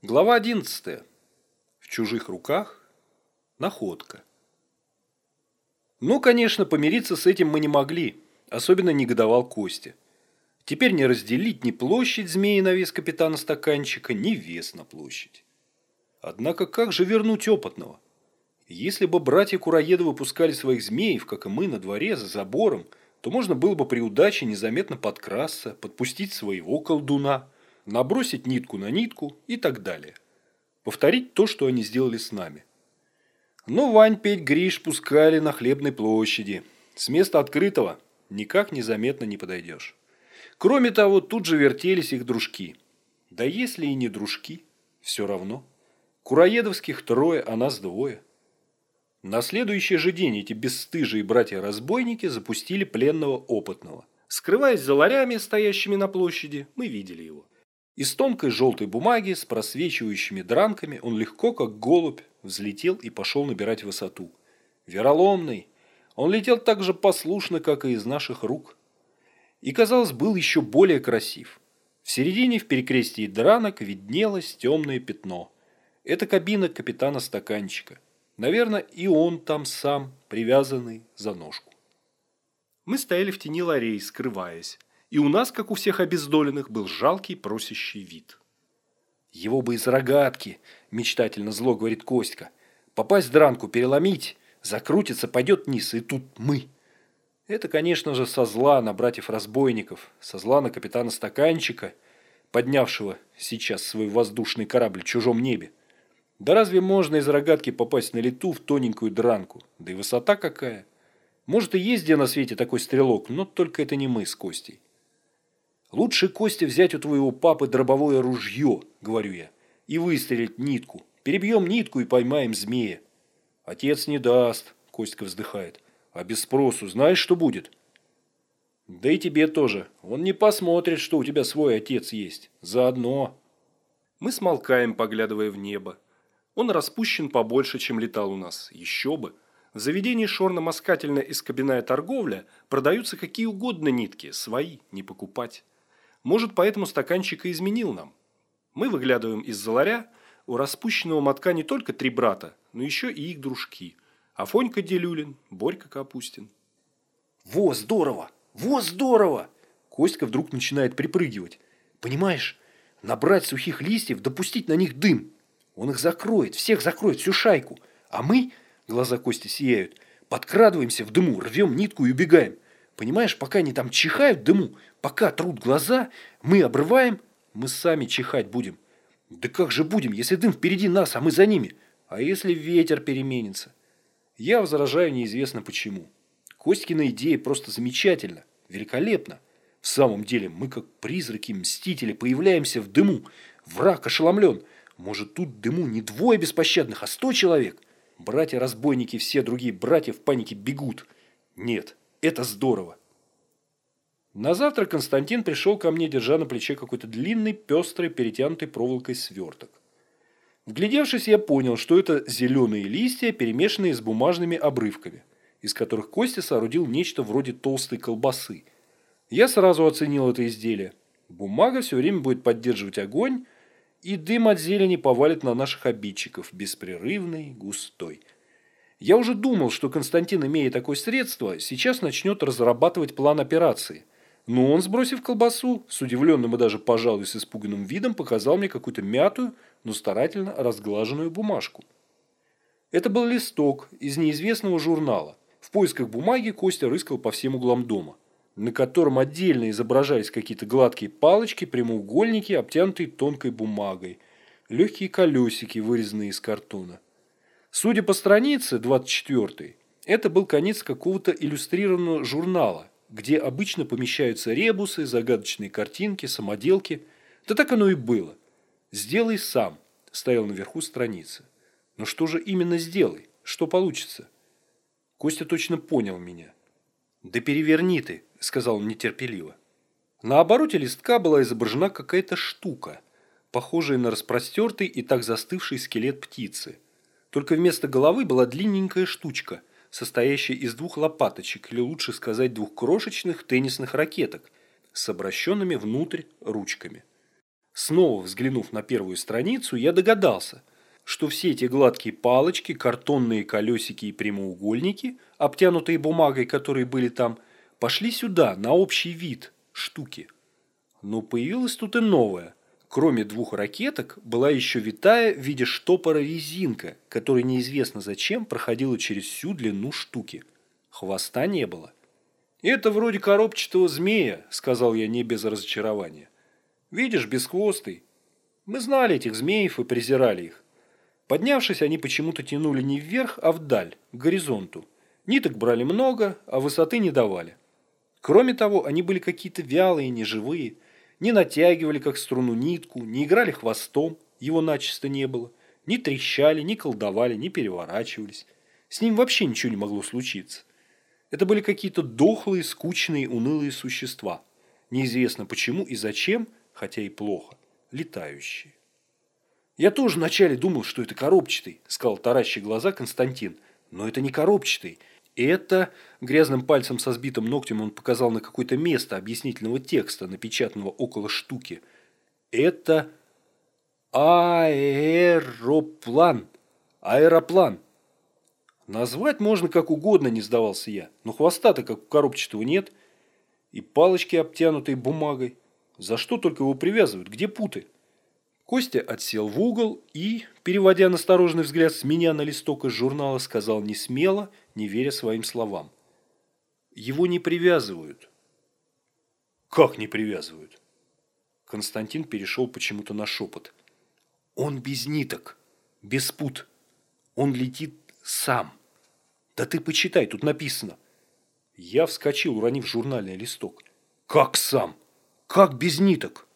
Глава 11. В чужих руках находка. Ну, конечно, помириться с этим мы не могли. Особенно негодовал Костя. Теперь не разделить ни площадь змеи на вес капитана стаканчика, ни вес на площадь. Однако как же вернуть опытного? Если бы братья Кураеды выпускали своих змеев, как и мы, на дворе, за забором, то можно было бы при удаче незаметно подкрасться, подпустить своего колдуна – набросить нитку на нитку и так далее. Повторить то, что они сделали с нами. Но Вань, Петь, Гриш пускали на хлебной площади. С места открытого никак незаметно не подойдешь. Кроме того, тут же вертелись их дружки. Да если и не дружки, все равно. Кураедовских трое, а нас двое. На следующий же день эти бесстыжие братья-разбойники запустили пленного опытного. Скрываясь за ларями, стоящими на площади, мы видели его. Из тонкой желтой бумаги с просвечивающими дранками он легко, как голубь, взлетел и пошел набирать высоту. Вероломный. Он летел так же послушно, как и из наших рук. И, казалось, был еще более красив. В середине в перекрестии дранок виднелось темное пятно. Это кабина капитана стаканчика. Наверное, и он там сам, привязанный за ножку. Мы стояли в тени ларей, скрываясь и у нас, как у всех обездоленных, был жалкий просящий вид. «Его бы из рогатки!» – мечтательно зло говорит Костька. «Попасть в дранку, переломить, закрутится, пойдет вниз, и тут мы!» Это, конечно же, со зла на братьев-разбойников, со зла на капитана Стаканчика, поднявшего сейчас свой воздушный корабль в чужом небе. Да разве можно из рогатки попасть на лету в тоненькую дранку? Да и высота какая! Может и есть где на свете такой стрелок, но только это не мы с Костей. Лучше, Костя, взять у твоего папы дробовое ружье, говорю я, и выстрелить нитку. Перебьем нитку и поймаем змея. Отец не даст, Костька вздыхает. А без спросу знаешь, что будет? Да и тебе тоже. Он не посмотрит, что у тебя свой отец есть. Заодно. Мы смолкаем, поглядывая в небо. Он распущен побольше, чем летал у нас. Еще бы. В заведении шорно-москательно-искобиная торговля продаются какие угодно нитки, свои, не покупать. Может, поэтому стаканчик и изменил нам. Мы выглядываем из-за у распущенного мотка не только три брата, но еще и их дружки. Афонька Делюлин, Борька Капустин. «Во, здорово! Во, здорово!» Костька вдруг начинает припрыгивать. «Понимаешь, набрать сухих листьев, допустить на них дым. Он их закроет, всех закроет, всю шайку. А мы, глаза Кости сияют, подкрадываемся в дыму, рвем нитку и убегаем. Понимаешь, пока они там чихают дыму, пока трут глаза, мы обрываем, мы сами чихать будем. Да как же будем, если дым впереди нас, а мы за ними? А если ветер переменится? Я возражаю неизвестно почему. Костькина идея просто замечательна, великолепна. В самом деле, мы как призраки-мстители появляемся в дыму. Враг ошеломлен. Может, тут дыму не двое беспощадных, а сто человек? Братья-разбойники, все другие братья в панике бегут. Нет, это здорово. На завтра Константин пришел ко мне, держа на плече какой-то длинный, пестрый, перетянутый проволокой сверток. Вглядевшись, я понял, что это зеленые листья, перемешанные с бумажными обрывками, из которых Костя соорудил нечто вроде толстой колбасы. Я сразу оценил это изделие. Бумага все время будет поддерживать огонь, и дым от зелени повалит на наших обидчиков, беспрерывный, густой. Я уже думал, что Константин, имея такое средство, сейчас начнет разрабатывать план операции. Но он, сбросив колбасу, с удивленным и даже, пожалуй, с испуганным видом, показал мне какую-то мятую, но старательно разглаженную бумажку. Это был листок из неизвестного журнала. В поисках бумаги Костя рыскал по всем углам дома, на котором отдельно изображались какие-то гладкие палочки, прямоугольники, обтянутые тонкой бумагой, легкие колесики, вырезанные из картона. Судя по странице 24 это был конец какого-то иллюстрированного журнала, где обычно помещаются ребусы, загадочные картинки, самоделки. Да так оно и было. «Сделай сам», – стоял наверху страницы. Но что же именно сделай? Что получится? Костя точно понял меня. «Да переверни ты», – сказал он нетерпеливо. На обороте листка была изображена какая-то штука, похожая на распростертый и так застывший скелет птицы – только вместо головы была длинненькая штучка, состоящая из двух лопаточек, или лучше сказать двух крошечных теннисных ракеток с обращенными внутрь ручками. Снова взглянув на первую страницу, я догадался, что все эти гладкие палочки, картонные колесики и прямоугольники, обтянутые бумагой, которые были там, пошли сюда, на общий вид, штуки. Но появилась тут и новая. Кроме двух ракеток, была еще витая в виде штопора резинка, которая неизвестно зачем проходила через всю длину штуки. Хвоста не было. «Это вроде коробчатого змея», – сказал я не без разочарования. «Видишь, бесхвостый. Мы знали этих змеев и презирали их. Поднявшись, они почему-то тянули не вверх, а вдаль, к горизонту. Ниток брали много, а высоты не давали. Кроме того, они были какие-то вялые, неживые, не натягивали, как струну, нитку, не играли хвостом, его начисто не было, не трещали, не колдовали, не переворачивались. С ним вообще ничего не могло случиться. Это были какие-то дохлые, скучные, унылые существа. Неизвестно почему и зачем, хотя и плохо, летающие. «Я тоже вначале думал, что это коробчатый», – сказал таращий глаза Константин. «Но это не коробчатый. Это...» – грязным пальцем со сбитым ногтем он показал на какое-то место объяснительного текста, напечатанного около штуки. «Это аэроплан. Аэроплан». Назвать можно как угодно, не сдавался я. Но хвоста-то как у коробчатого нет. И палочки, обтянутые бумагой. За что только его привязывают? Где путы? Костя отсел в угол и, переводя настороженный взгляд с меня на листок из журнала, сказал не смело, не веря своим словам. Его не привязывают. Как не привязывают? Константин перешел почему-то на шепот. Он без ниток, без пут. Он летит сам. Да ты почитай, тут написано. Я вскочил, уронив журнальный листок. Как сам? Как без ниток?